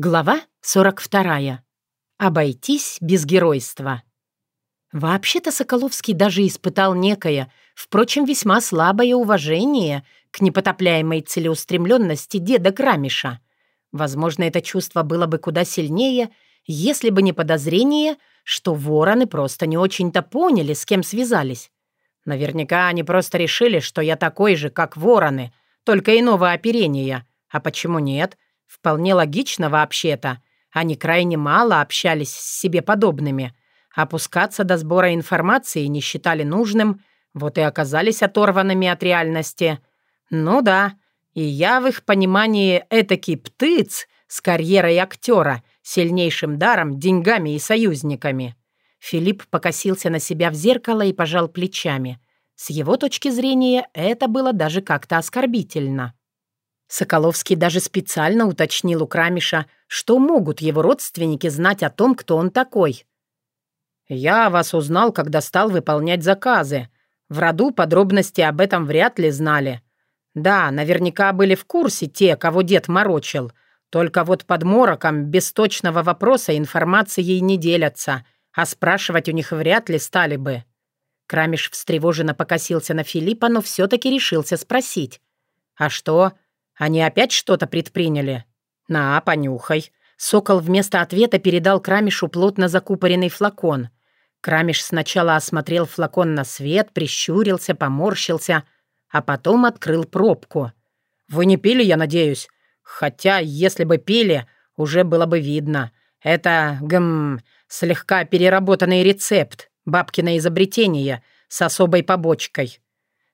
Глава 42. Обойтись без геройства. Вообще-то Соколовский даже испытал некое, впрочем, весьма слабое уважение к непотопляемой целеустремленности деда Крамиша. Возможно, это чувство было бы куда сильнее, если бы не подозрение, что вороны просто не очень-то поняли, с кем связались. Наверняка они просто решили, что я такой же, как вороны, только иного оперения. А почему нет? — Вполне логично вообще-то. Они крайне мало общались с себе подобными. Опускаться до сбора информации не считали нужным, вот и оказались оторванными от реальности. Ну да, и я в их понимании этакий птыц с карьерой актера, сильнейшим даром, деньгами и союзниками. Филипп покосился на себя в зеркало и пожал плечами. С его точки зрения это было даже как-то оскорбительно. Соколовский даже специально уточнил у Крамиша, что могут его родственники знать о том, кто он такой. «Я вас узнал, когда стал выполнять заказы. В роду подробности об этом вряд ли знали. Да, наверняка были в курсе те, кого дед морочил. Только вот под мороком без точного вопроса информацией не делятся, а спрашивать у них вряд ли стали бы». Крамиш встревоженно покосился на Филиппа, но все-таки решился спросить. «А что?» Они опять что-то предприняли? На, понюхай». Сокол вместо ответа передал Крамишу плотно закупоренный флакон. Крамиш сначала осмотрел флакон на свет, прищурился, поморщился, а потом открыл пробку. «Вы не пили, я надеюсь? Хотя, если бы пили, уже было бы видно. Это, гм, слегка переработанный рецепт, бабкино изобретение, с особой побочкой.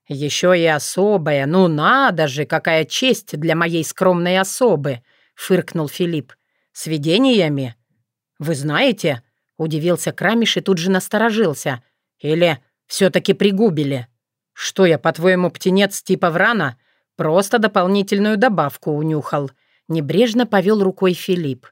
«Еще и особая, ну надо же, какая честь для моей скромной особы!» — фыркнул Филипп. «С видениями?» «Вы знаете?» — удивился Крамиш и тут же насторожился. «Или все-таки пригубили?» «Что я, по-твоему, птенец типа Врана?» «Просто дополнительную добавку унюхал». Небрежно повел рукой Филипп.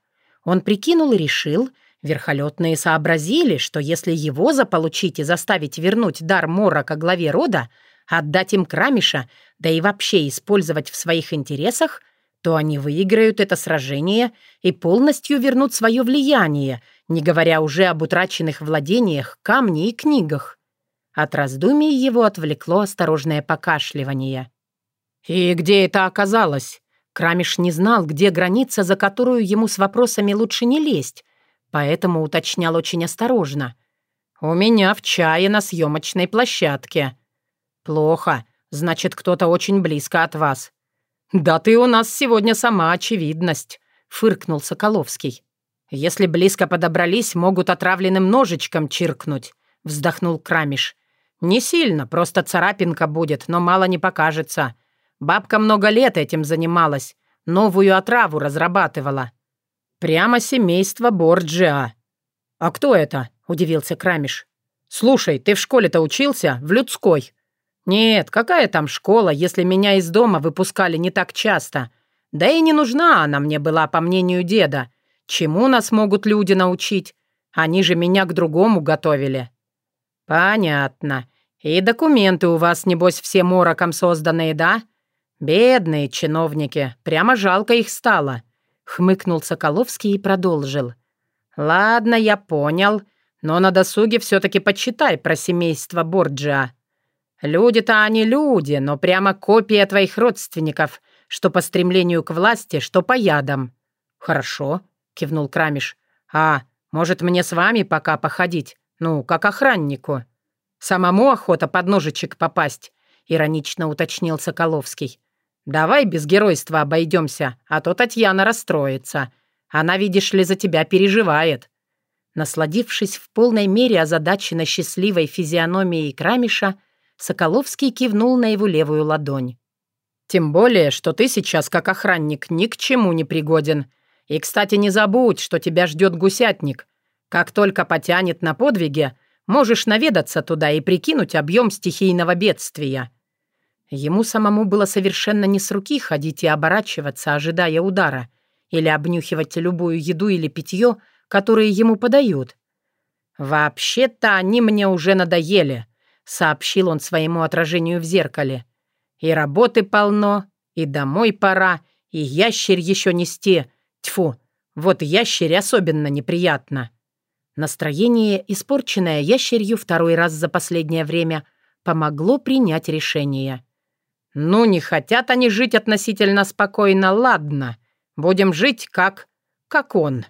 Он прикинул и решил, верхолетные сообразили, что если его заполучить и заставить вернуть дар Морока главе рода, отдать им Крамиша, да и вообще использовать в своих интересах, то они выиграют это сражение и полностью вернут свое влияние, не говоря уже об утраченных владениях, камне и книгах. От раздумий его отвлекло осторожное покашливание. «И где это оказалось?» Крамиш не знал, где граница, за которую ему с вопросами лучше не лезть, поэтому уточнял очень осторожно. «У меня в чае на съемочной площадке», «Плохо. Значит, кто-то очень близко от вас». «Да ты у нас сегодня сама очевидность», — фыркнул Соколовский. «Если близко подобрались, могут отравленным ножичком чиркнуть», — вздохнул Крамиш. «Не сильно, просто царапинка будет, но мало не покажется. Бабка много лет этим занималась, новую отраву разрабатывала. Прямо семейство Борджиа». «А кто это?» — удивился Крамиш. «Слушай, ты в школе-то учился? В людской?» «Нет, какая там школа, если меня из дома выпускали не так часто? Да и не нужна она мне была, по мнению деда. Чему нас могут люди научить? Они же меня к другому готовили». «Понятно. И документы у вас, небось, все мороком созданные, да? Бедные чиновники, прямо жалко их стало», — хмыкнул Соколовский и продолжил. «Ладно, я понял, но на досуге все-таки почитай про семейство Борджиа». Люди-то они люди, но прямо копия твоих родственников, что по стремлению к власти, что по ядам». «Хорошо», — кивнул Крамиш. «А, может, мне с вами пока походить? Ну, как охраннику?» «Самому охота под ножичек попасть», — иронично уточнил Соколовский. «Давай без геройства обойдемся, а то Татьяна расстроится. Она, видишь ли, за тебя переживает». Насладившись в полной мере озадаченно счастливой физиономией Крамиша, Соколовский кивнул на его левую ладонь. «Тем более, что ты сейчас, как охранник, ни к чему не пригоден. И, кстати, не забудь, что тебя ждет гусятник. Как только потянет на подвиге, можешь наведаться туда и прикинуть объем стихийного бедствия». Ему самому было совершенно не с руки ходить и оборачиваться, ожидая удара, или обнюхивать любую еду или питье, которые ему подают. «Вообще-то они мне уже надоели», — сообщил он своему отражению в зеркале. «И работы полно, и домой пора, и ящерь еще нести. Тьфу, Вот ящере особенно неприятно. Настроение, испорченное ящерью второй раз за последнее время, помогло принять решение. «Ну, не хотят они жить относительно спокойно, ладно. Будем жить как... как он».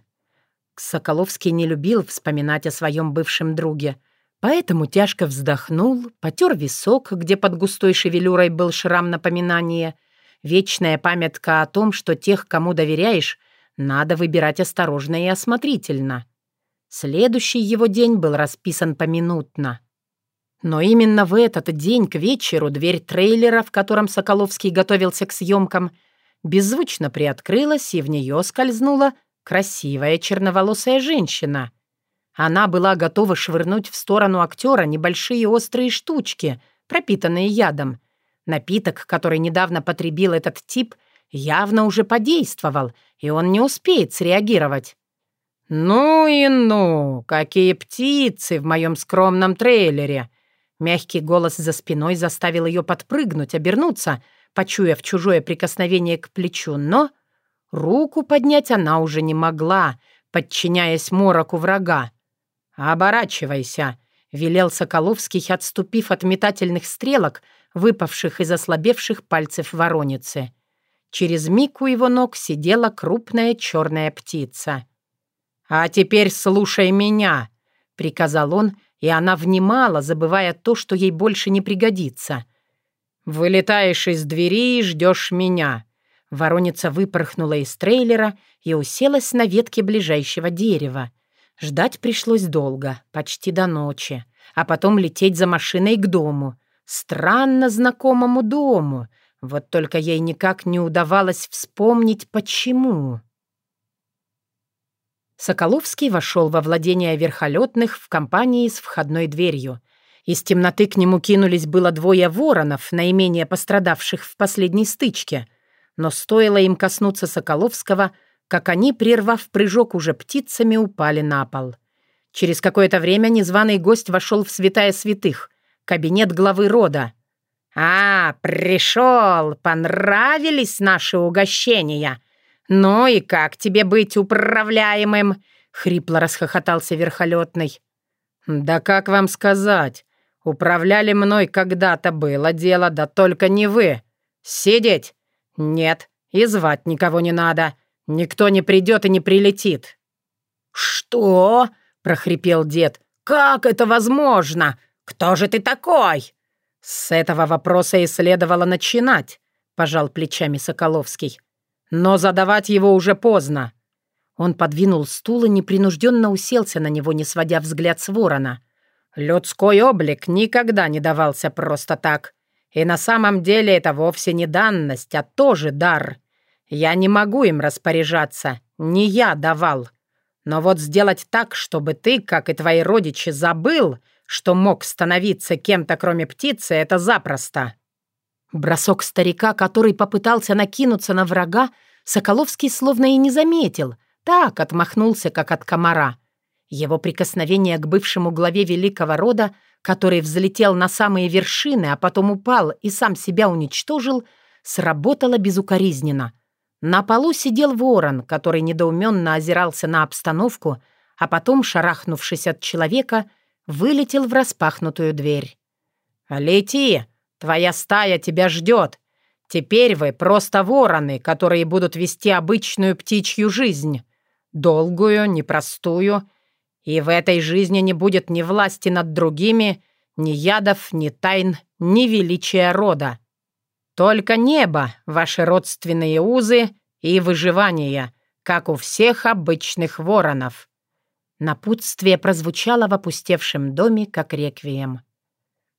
Соколовский не любил вспоминать о своем бывшем друге, поэтому тяжко вздохнул, потер висок, где под густой шевелюрой был шрам напоминания, вечная памятка о том, что тех, кому доверяешь, надо выбирать осторожно и осмотрительно. Следующий его день был расписан поминутно. Но именно в этот день к вечеру дверь трейлера, в котором Соколовский готовился к съемкам, беззвучно приоткрылась, и в нее скользнула красивая черноволосая женщина. Она была готова швырнуть в сторону актера небольшие острые штучки, пропитанные ядом. Напиток, который недавно потребил этот тип, явно уже подействовал, и он не успеет среагировать. «Ну и ну! Какие птицы в моем скромном трейлере!» Мягкий голос за спиной заставил ее подпрыгнуть, обернуться, почуяв чужое прикосновение к плечу, но руку поднять она уже не могла, подчиняясь мороку врага. «Оборачивайся!» — велел Соколовский, отступив от метательных стрелок, выпавших из ослабевших пальцев вороницы. Через миг у его ног сидела крупная черная птица — «А теперь слушай меня», — приказал он, и она внимала, забывая то, что ей больше не пригодится. «Вылетаешь из двери и ждешь меня». Вороница выпорхнула из трейлера и уселась на ветке ближайшего дерева. Ждать пришлось долго, почти до ночи, а потом лететь за машиной к дому. Странно знакомому дому. Вот только ей никак не удавалось вспомнить, почему. Соколовский вошел во владение верхолетных в компании с входной дверью. Из темноты к нему кинулись было двое воронов, наименее пострадавших в последней стычке. Но стоило им коснуться Соколовского, как они, прервав прыжок уже птицами, упали на пол. Через какое-то время незваный гость вошел в святая святых, кабинет главы рода. «А, пришел! Понравились наши угощения!» «Ну и как тебе быть управляемым?» — хрипло расхохотался верхолетный. «Да как вам сказать? Управляли мной когда-то было дело, да только не вы. Сидеть? Нет, и звать никого не надо. Никто не придет и не прилетит». «Что?» — прохрипел дед. «Как это возможно? Кто же ты такой?» «С этого вопроса и следовало начинать», — пожал плечами Соколовский. Но задавать его уже поздно. Он подвинул стул и непринужденно уселся на него, не сводя взгляд с ворона. Людской облик никогда не давался просто так. И на самом деле это вовсе не данность, а тоже дар. Я не могу им распоряжаться, не я давал. Но вот сделать так, чтобы ты, как и твои родичи, забыл, что мог становиться кем-то, кроме птицы, это запросто. Бросок старика, который попытался накинуться на врага, Соколовский словно и не заметил, так отмахнулся, как от комара. Его прикосновение к бывшему главе великого рода, который взлетел на самые вершины, а потом упал и сам себя уничтожил, сработало безукоризненно. На полу сидел ворон, который недоуменно озирался на обстановку, а потом, шарахнувшись от человека, вылетел в распахнутую дверь. «Лети!» Твоя стая тебя ждет. Теперь вы просто вороны, которые будут вести обычную птичью жизнь. Долгую, непростую. И в этой жизни не будет ни власти над другими, ни ядов, ни тайн, ни величия рода. Только небо, ваши родственные узы и выживание, как у всех обычных воронов». Напутствие прозвучало в опустевшем доме, как реквием.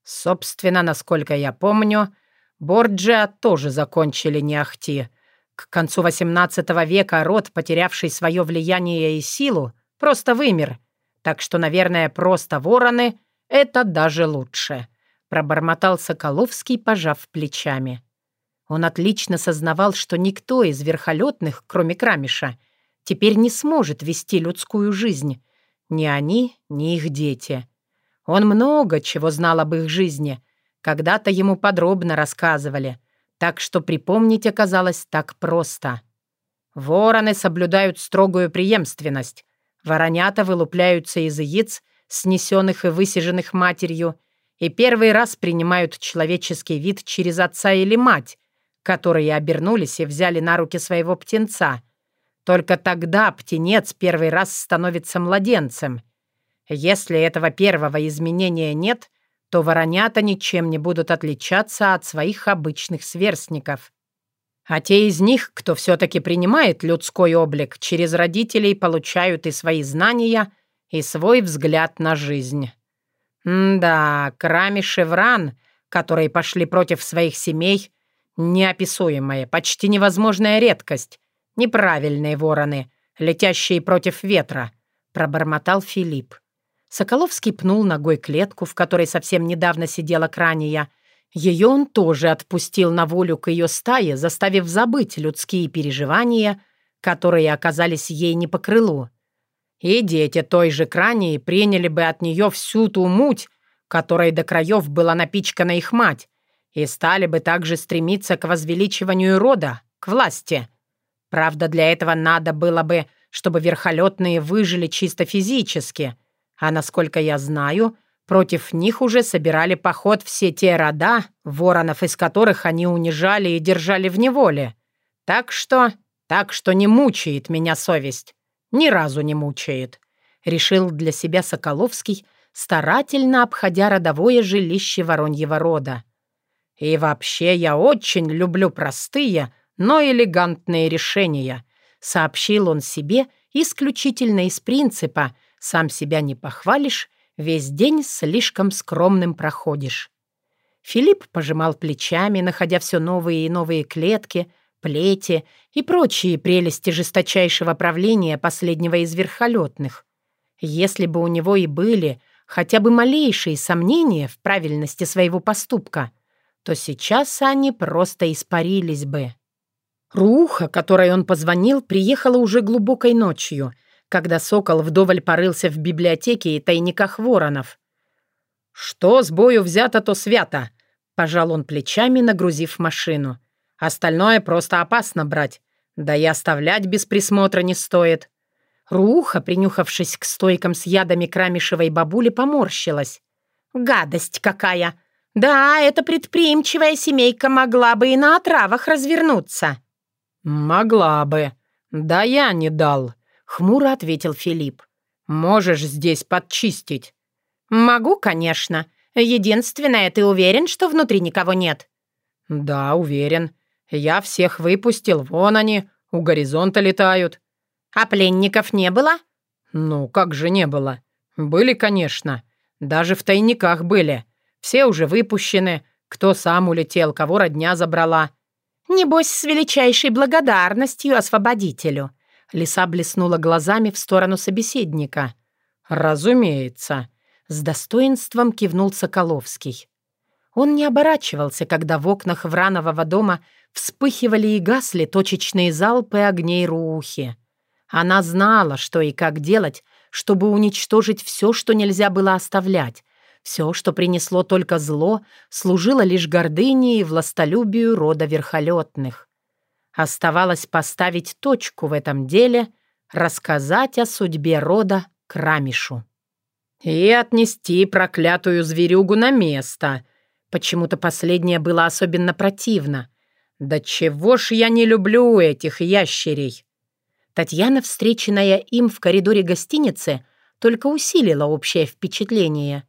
Собственно, насколько я помню, Борджиа тоже закончили не ахти. К концу XVIII века род, потерявший свое влияние и силу, просто вымер. Так что, наверное, просто вороны — это даже лучше», — пробормотал Соколовский, пожав плечами. Он отлично сознавал, что никто из верхолетных, кроме Крамиша, теперь не сможет вести людскую жизнь. Ни они, ни их дети. Он много чего знал об их жизни. Когда-то ему подробно рассказывали, так что припомнить оказалось так просто. Вороны соблюдают строгую преемственность. Воронята вылупляются из яиц, снесенных и высиженных матерью, и первый раз принимают человеческий вид через отца или мать, которые обернулись и взяли на руки своего птенца. Только тогда птенец первый раз становится младенцем. Если этого первого изменения нет, то воронята ничем не будут отличаться от своих обычных сверстников. А те из них, кто все-таки принимает людской облик, через родителей получают и свои знания, и свой взгляд на жизнь. Да, Крами Шевран, которые пошли против своих семей, неописуемая, почти невозможная редкость. Неправильные вороны, летящие против ветра, пробормотал Филипп. Соколовский пнул ногой клетку, в которой совсем недавно сидела Крания, ее он тоже отпустил на волю к ее стае, заставив забыть людские переживания, которые оказались ей не по крылу. И дети той же Крании приняли бы от нее всю ту муть, которой до краев была напичкана их мать, и стали бы также стремиться к возвеличиванию рода, к власти. Правда, для этого надо было бы, чтобы верхолетные выжили чисто физически, а насколько я знаю, Против них уже собирали поход все те рода, воронов из которых они унижали и держали в неволе. Так что... так что не мучает меня совесть. Ни разу не мучает. Решил для себя Соколовский, старательно обходя родовое жилище Вороньего рода. И вообще я очень люблю простые, но элегантные решения, сообщил он себе исключительно из принципа «сам себя не похвалишь, Весь день слишком скромным проходишь. Филипп пожимал плечами, находя все новые и новые клетки, плети и прочие прелести жесточайшего правления последнего из верхолетных. Если бы у него и были хотя бы малейшие сомнения в правильности своего поступка, то сейчас они просто испарились бы. Руха, которой он позвонил, приехала уже глубокой ночью — когда сокол вдоволь порылся в библиотеке и тайниках воронов. «Что с бою взято, то свято!» — пожал он плечами, нагрузив машину. «Остальное просто опасно брать. Да и оставлять без присмотра не стоит». Руха, принюхавшись к стойкам с ядами крамишевой бабули, поморщилась. «Гадость какая! Да, эта предприимчивая семейка могла бы и на отравах развернуться». «Могла бы. Да я не дал», Хмуро ответил Филипп. «Можешь здесь подчистить?» «Могу, конечно. Единственное, ты уверен, что внутри никого нет?» «Да, уверен. Я всех выпустил. Вон они, у горизонта летают». «А пленников не было?» «Ну, как же не было? Были, конечно. Даже в тайниках были. Все уже выпущены. Кто сам улетел, кого родня забрала». «Небось, с величайшей благодарностью освободителю», Лиса блеснула глазами в сторону собеседника. «Разумеется», — с достоинством кивнул Соколовский. Он не оборачивался, когда в окнах Вранового дома вспыхивали и гасли точечные залпы огней Руухи. Она знала, что и как делать, чтобы уничтожить все, что нельзя было оставлять. Все, что принесло только зло, служило лишь гордыне и властолюбию рода верхолетных. Оставалось поставить точку в этом деле, рассказать о судьбе рода Крамишу. И отнести проклятую зверюгу на место. Почему-то последнее было особенно противно. Да чего ж я не люблю этих ящерей. Татьяна, встреченная им в коридоре гостиницы, только усилила общее впечатление.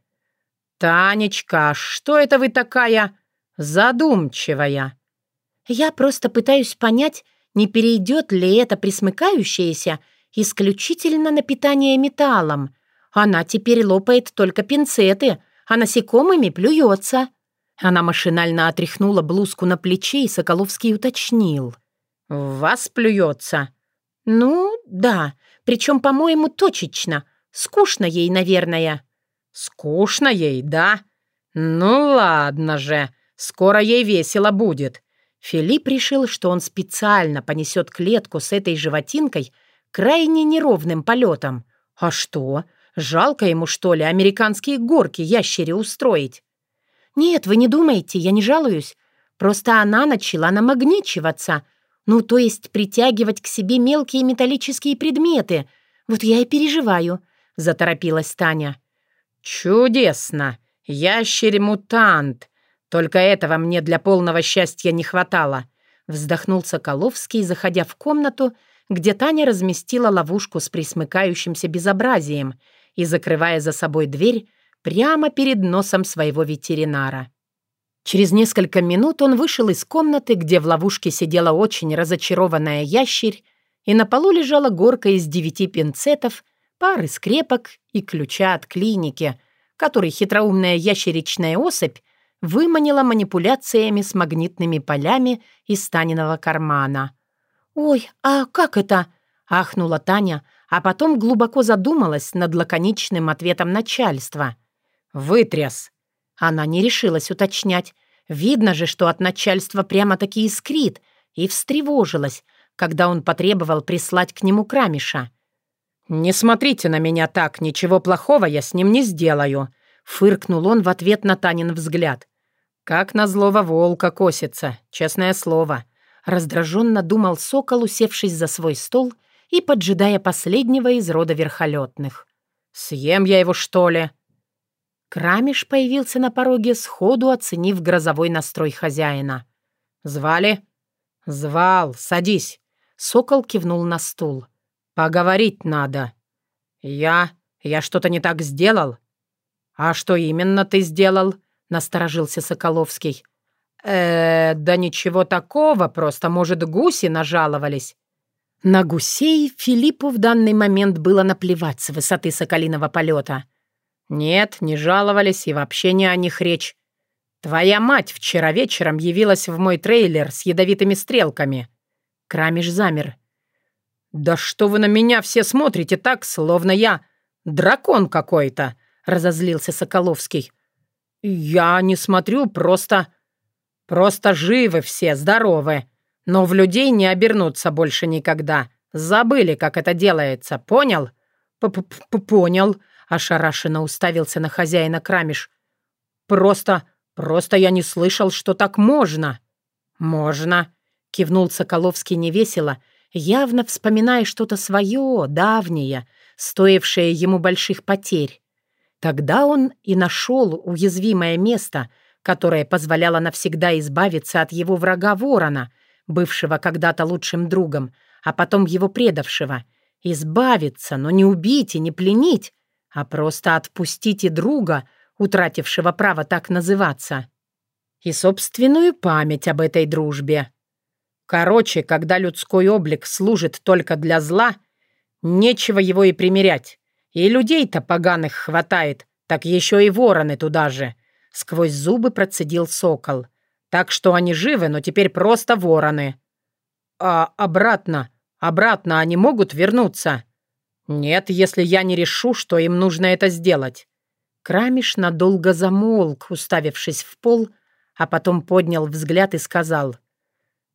«Танечка, что это вы такая задумчивая?» Я просто пытаюсь понять, не перейдет ли это присмыкающееся исключительно на питание металлом. Она теперь лопает только пинцеты, а насекомыми плюется. Она машинально отряхнула блузку на плече, и Соколовский уточнил. «В вас плюется?» «Ну, да. Причем, по-моему, точечно. Скучно ей, наверное». «Скучно ей, да? Ну ладно же. Скоро ей весело будет. Филипп решил, что он специально понесет клетку с этой животинкой крайне неровным полетом. А что? Жалко ему, что ли, американские горки ящере устроить? Нет, вы не думаете, я не жалуюсь. Просто она начала намагничиваться. Ну, то есть притягивать к себе мелкие металлические предметы. Вот я и переживаю», — заторопилась Таня. «Чудесно! Ящерь-мутант! Только этого мне для полного счастья не хватало», — вздохнул Соколовский, заходя в комнату, где Таня разместила ловушку с присмыкающимся безобразием и закрывая за собой дверь прямо перед носом своего ветеринара. Через несколько минут он вышел из комнаты, где в ловушке сидела очень разочарованная ящерь, и на полу лежала горка из девяти пинцетов, пары скрепок и ключа от клиники, который хитроумная ящеричная особь выманила манипуляциями с магнитными полями из Таниного кармана. «Ой, а как это?» — ахнула Таня, а потом глубоко задумалась над лаконичным ответом начальства. «Вытряс!» Она не решилась уточнять. Видно же, что от начальства прямо-таки искрит, и встревожилась, когда он потребовал прислать к нему Крамиша. «Не смотрите на меня так, ничего плохого я с ним не сделаю», — фыркнул он в ответ на Танин взгляд. «Как на злого волка косится, честное слово», — раздраженно думал сокол, усевшись за свой стол и поджидая последнего из рода верхолетных. «Съем я его, что ли?» Крамиш появился на пороге, сходу оценив грозовой настрой хозяина. «Звали?» «Звал, садись». Сокол кивнул на стул. «Поговорить надо». «Я? Я что-то не так сделал?» «А что именно ты сделал?» — насторожился Соколовский. э да ничего такого, просто, может, гуси нажаловались». На гусей Филиппу в данный момент было наплевать с высоты соколиного полета. «Нет, не жаловались, и вообще не о них речь. Твоя мать вчера вечером явилась в мой трейлер с ядовитыми стрелками». Крамиш замер. «Да что вы на меня все смотрите так, словно я дракон какой-то!» — разозлился Соколовский. «Я не смотрю, просто... Просто живы все, здоровы. Но в людей не обернуться больше никогда. Забыли, как это делается, понял?» П -п -п «Понял», Ошарашенно уставился на хозяина Крамиш. «Просто, просто я не слышал, что так можно». «Можно», — кивнул Соколовский невесело, явно вспоминая что-то свое, давнее, стоившее ему больших потерь. Тогда он и нашел уязвимое место, которое позволяло навсегда избавиться от его врага Ворона, бывшего когда-то лучшим другом, а потом его предавшего. Избавиться, но не убить и не пленить, а просто отпустите друга, утратившего право так называться, и собственную память об этой дружбе. Короче, когда людской облик служит только для зла, нечего его и примерять. И людей-то поганых хватает, так еще и вороны туда же. Сквозь зубы процедил сокол. Так что они живы, но теперь просто вороны. А обратно, обратно они могут вернуться? «Нет, если я не решу, что им нужно это сделать». Крамиш надолго замолк, уставившись в пол, а потом поднял взгляд и сказал.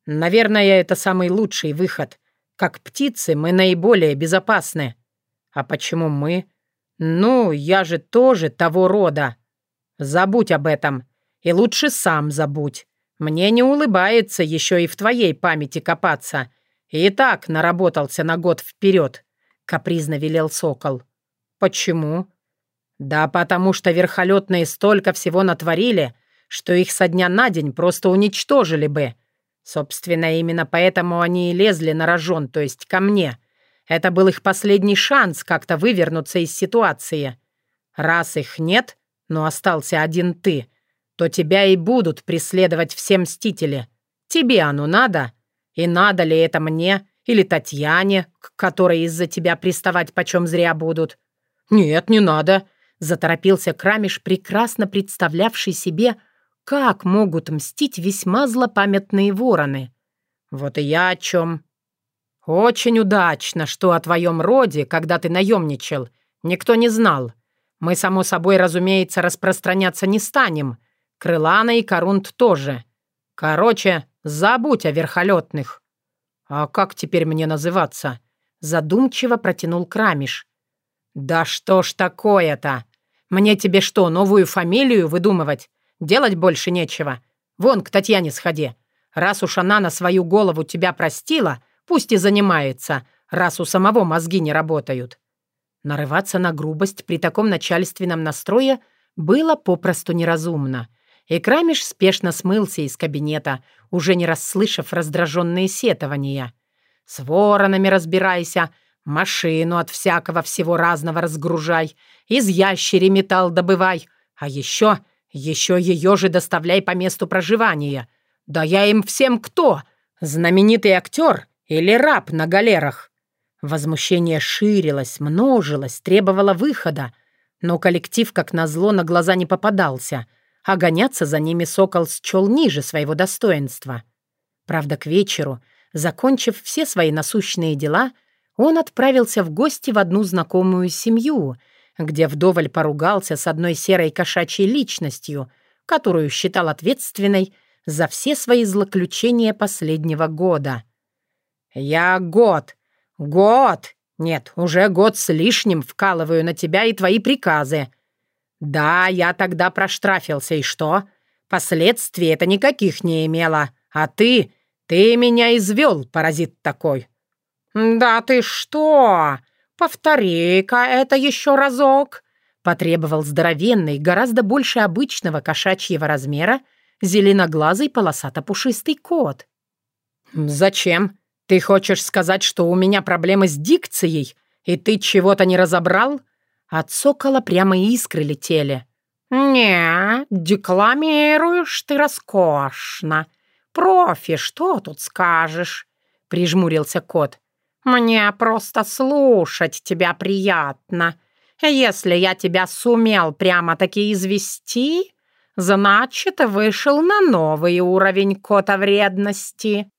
«Наверное, это самый лучший выход. Как птицы мы наиболее безопасны. А почему мы? Ну, я же тоже того рода. Забудь об этом. И лучше сам забудь. Мне не улыбается еще и в твоей памяти копаться. И так наработался на год вперед капризно велел сокол. «Почему?» «Да потому что верхолетные столько всего натворили, что их со дня на день просто уничтожили бы. Собственно, именно поэтому они и лезли на рожон, то есть ко мне. Это был их последний шанс как-то вывернуться из ситуации. Раз их нет, но остался один ты, то тебя и будут преследовать все мстители. Тебе оно надо? И надо ли это мне?» Или Татьяне, к которой из-за тебя приставать почем зря будут?» «Нет, не надо», — заторопился Крамиш, прекрасно представлявший себе, как могут мстить весьма злопамятные вороны. «Вот и я о чем. Очень удачно, что о твоем роде, когда ты наемничал, никто не знал. Мы, само собой, разумеется, распространяться не станем. Крылана и Корунт тоже. Короче, забудь о верхолетных. «А как теперь мне называться?» Задумчиво протянул Крамиш. «Да что ж такое-то? Мне тебе что, новую фамилию выдумывать? Делать больше нечего. Вон к Татьяне сходи. Раз уж она на свою голову тебя простила, пусть и занимается, раз у самого мозги не работают». Нарываться на грубость при таком начальственном настрое было попросту неразумно. И Крамиш спешно смылся из кабинета, уже не расслышав раздраженные сетования. «С воронами разбирайся, машину от всякого всего разного разгружай, из ящери металл добывай, а еще, еще ее же доставляй по месту проживания. Да я им всем кто? Знаменитый актер или раб на галерах?» Возмущение ширилось, множилось, требовало выхода, но коллектив, как назло, на глаза не попадался, а гоняться за ними сокол счел ниже своего достоинства. Правда, к вечеру, закончив все свои насущные дела, он отправился в гости в одну знакомую семью, где вдоволь поругался с одной серой кошачьей личностью, которую считал ответственной за все свои злоключения последнего года. «Я год, год нет, уже год с лишним вкалываю на тебя и твои приказы. Да, я тогда проштрафился, и что? Последствий это никаких не имело. А ты, ты меня извел, паразит такой. Да ты что? Повтори-ка это еще разок. Потребовал здоровенный, гораздо больше обычного кошачьего размера, зеленоглазый полосато-пушистый кот. «Зачем? «Ты хочешь сказать, что у меня проблемы с дикцией, и ты чего-то не разобрал?» От сокола прямо искры летели. «Не, декламируешь ты роскошно. Профи, что тут скажешь?» — прижмурился кот. «Мне просто слушать тебя приятно. Если я тебя сумел прямо-таки извести, значит, вышел на новый уровень кота вредности».